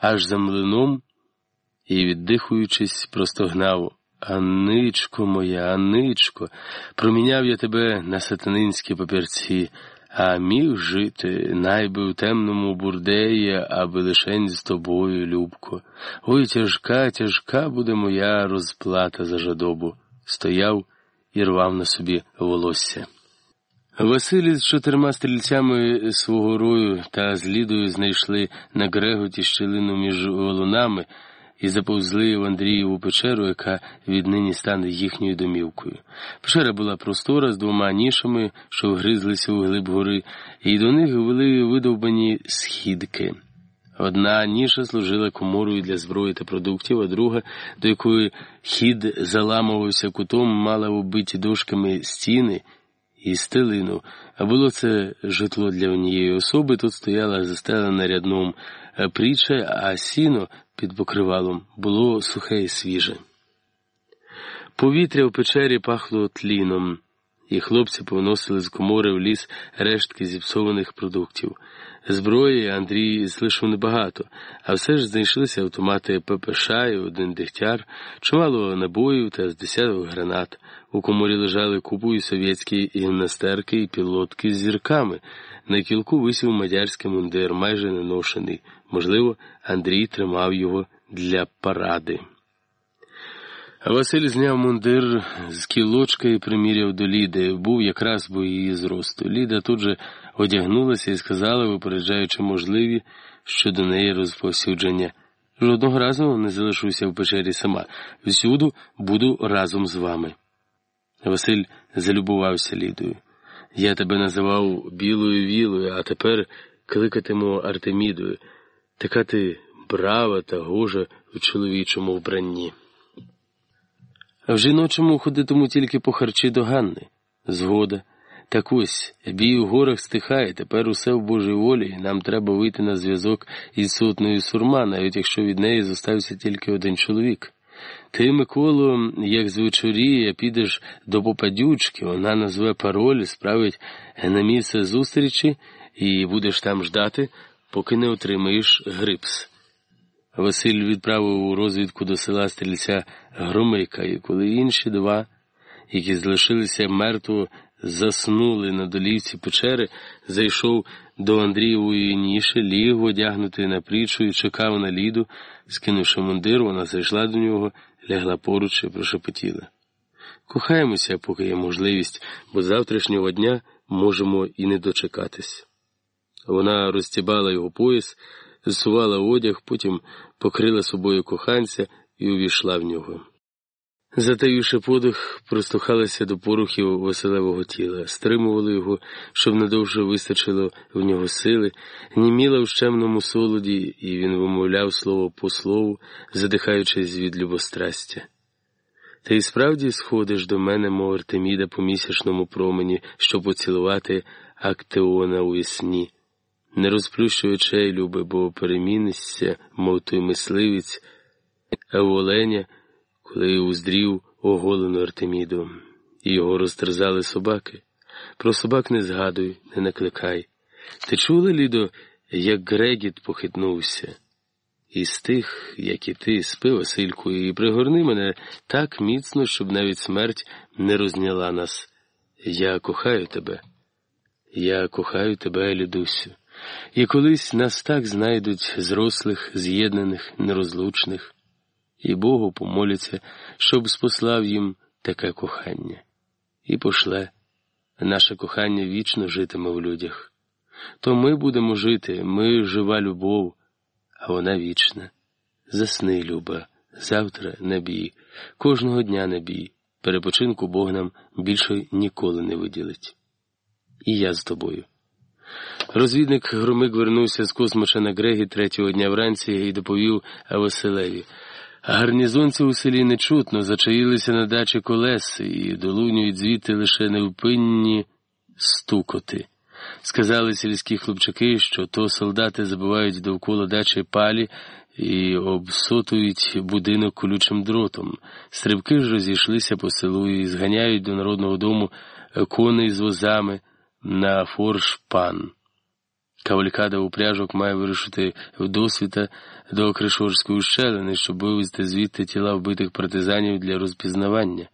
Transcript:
аж за млином і, віддихуючись, простогнав. Аничко моя, Аничко, проміняв я тебе на сатанинські папірці, а міг жити найби у темному бурдеї, аби лишень з тобою, Любко. Ой, тяжка, тяжка буде моя розплата за жадобу. Стояв і рвав на собі волосся. Василь з чотирма стрільцями свого рою та з Лідою знайшли на Греготі щелину між волунами і заповзли в Андрієву печеру, яка віднині стане їхньою домівкою. Печера була простора з двома нішами, що вгризлися у глиб гори, і до них вели видовбані східки. Одна ніша служила коморою для зброї та продуктів, а друга, до якої хід заламувався кутом, мала убиті дошками стіни і стелину, а було це житло для однієї особи, тут стояла застелена рядном пріча, а сіно під покривалом було сухе і свіже. Повітря в печері пахло тліном, і хлопці повносили з комори в ліс рештки зіпсованих продуктів. Зброї Андрій залишив небагато, а все ж знайшлися автомати ППШ і один дегтяр, чимало набоїв та з десяток гранат. У коморі лежали купою совєтські гімнастерки і пілотки з зірками. На кілку висів мадярський мундир, майже неношений. Можливо, Андрій тримав його для паради. Василь зняв мундир з кілочка і приміряв до Ліди, був якраз бо її зросту. Ліда тут же одягнулася і сказала, випереджаючи можливі щодо неї розповсюдження. Жодного разу не залишуся в печері сама. Всюду буду разом з вами. Василь залюбувався Лідою. Я тебе називав білою вілою, а тепер кликатиму Артемідою. Така ти брава та гожа у чоловічому вбранні. В жіночому ходитиму тільки по харчі до Ганни. Згода. Так ось, бій у горах стихає, тепер усе в Божій волі, і нам треба вийти на зв'язок із сотною сурма, навіть якщо від неї зостався тільки один чоловік. Ти, Миколо, як звечоріє, підеш до попадючки, вона назве пароль, справить на місце зустрічі і будеш там ждати, поки не отримаєш грипс. Василь відправив у розвідку до села стрільця Громика, і коли інші два, які залишилися мертво, заснули на долівці печери, зайшов до Андрієвої ніші, ліг одягнутий на прічу і чекав на ліду, скинувши мундир, вона зайшла до нього, лягла поруч і прошепотіла. Кохаємося, поки є можливість, бо завтрашнього дня можемо і не дочекатись. Вона розтібала його пояс, зсувала одяг, потім покрила собою коханця і увійшла в нього. Затаївши подих, простухалася до порухів веселевого тіла, стримували його, щоб надовше вистачило в нього сили, німіла в щемному солоді, і він вимовляв слово по слову, задихаючись від любострастя. Ти і справді сходиш до мене, мов Артеміда по місячному промені, щоб поцілувати Актеона у вісні. Не розплющуй очей, любе, бо перемінишся, мов той мисливець, а у оленя – коли уздрів оголену Артеміду, і його розтерзали собаки. Про собак не згадуй, не накликай. Ти чула, Лідо, як Грегіт похитнувся? І з тих, як і ти, спи, Васильку, і пригорни мене так міцно, щоб навіть смерть не розняла нас. Я кохаю тебе, я кохаю тебе, Лідусю, і колись нас так знайдуть зрослих, з'єднаних, нерозлучних і Богу помоляться, щоб спослав їм таке кохання, і пошле, наше кохання вічно житиме в людях. То ми будемо жити, ми жива любов, а вона вічна. Засни, люба, завтра не бій, кожного дня не бій. Перепочинку Бог нам більше ніколи не виділить. І я з тобою. Розвідник Громик вернувся з космоша на Грегі третього дня вранці і доповів Василеві. Гарнізонці у селі нечутно зачаїлися на дачі колес і долунюють звідти лише невпинні стукоти. Сказали сільські хлопчаки, що то солдати забивають довкола дачі палі і обсотують будинок колючим дротом. Стрибки ж розійшлися по селу і зганяють до народного дому коней з возами на форш пан. Кавалькада упряжок має вирушити в досвіта до Кришорської ущелини, щоб вивезти звідти тіла вбитих партизанів для розпізнавання.